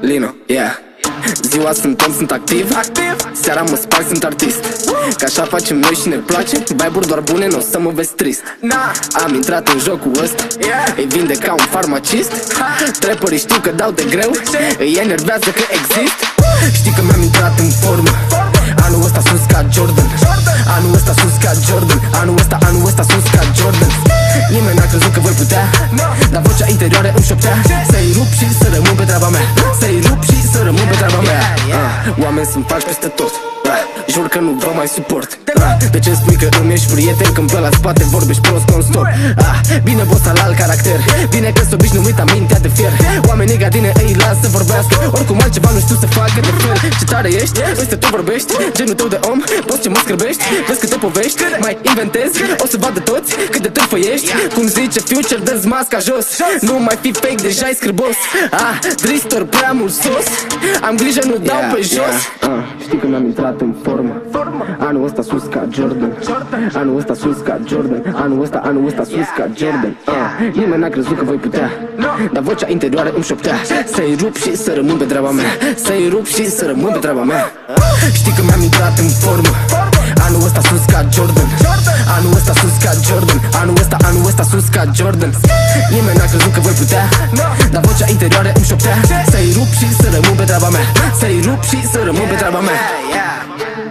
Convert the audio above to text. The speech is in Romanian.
Lino, yeah. Ziua suntem, sunt activ. Activ. Seara mă sparg, sunt artist. Ca așa facem noi și ne place. Vibe doar bune, nu o să mă vezi trist. Na, Am intrat în jocul ăsta. Yeah. Îi vinde ca un farmacist. Trapperii știu că dau de greu. Îi enervează că exist. Știi că mi-am intrat în formă. Anul ăsta sus ca Dar vocea interioară îmi șoptea. Să-i rup și să rămân pe treaba mea. Să-i rup și să rămân pe treaba mea. Ah, Oameni sunt faci peste tot. Ah, Jur că nu vă mai suport. Ah, De ce spui că îmi ești prieten Când pe la spate vorbești prost non-stop? Ah, Bine bossa la alt caracter. Bine că s obișnuit am mintea de fier. Oamenii ca tine îi las să vorbească. Oricum altceva nu știu să facă de fel. Ce tare ești, ăsta tu vorbești Genul tău de om, poți ce mă scârbești Vezi câte povești, mai inventezi O să vadă toți cât de târfă ești. Cum zice Future, dă masca jos Nu mai fi fake, deja e scârbos. Ah, Dristor, prea mult sos Am grijă, nu dau pe jos. Ah, Știi că mi-am intrat în formă. Anul ăsta sus ca Jordan. Anul ăsta sus ca Jordan. Anul ăsta, anul ăsta sus ca Jordan. Ah, Nimeni n-a crezut că voi putea. Dar vocea interioară îmi șoptea. Să-i rup și să rămân pe treaba mea Să-i rup și să rămân pe treaba mea. Știi că mi-am intrat în formă. Anul ăsta sus ca Jordan. Anul ăsta sus ca Jordan. Anul ăsta, anul ăsta sus ca Jordan. Nimeni n-a crezut că voi putea Dar vocea interioară îmi șoptea. Să-i rup și să rămân pe treaba mea. Să-i rup și să rămân pe treaba mea. yeah